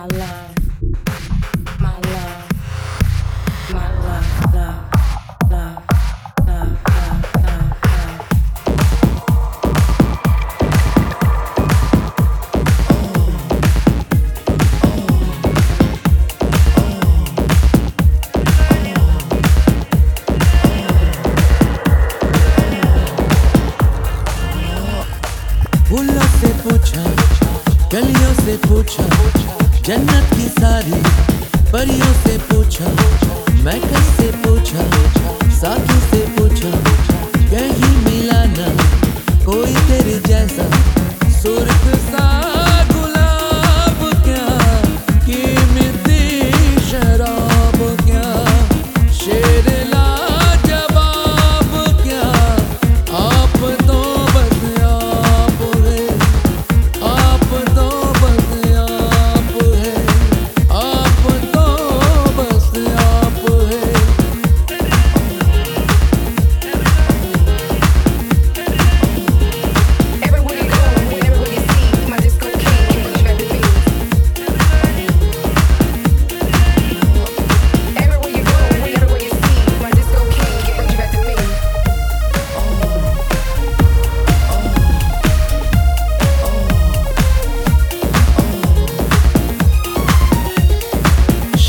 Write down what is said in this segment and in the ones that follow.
my love, my love, my love, love, love, जन्नत की सारी परियों से पूछा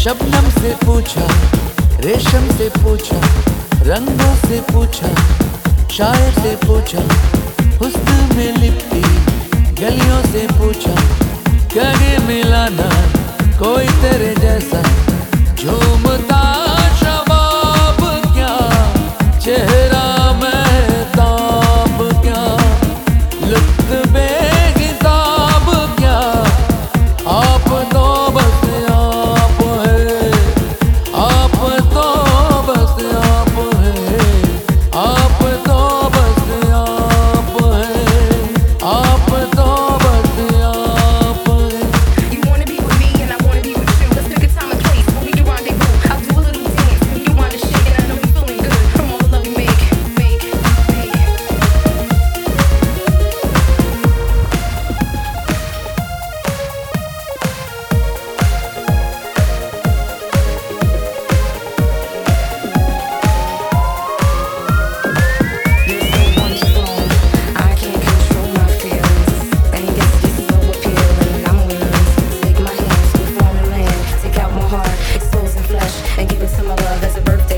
शबनम से पूछा, रेशम से पूछा, रंगों से पूछा, शायर से पूछा, हुस्न में लिपटी, गलियों से पूछा कहे मिलाना कोई तेरे जैसा hush and give it some of love as a birthday.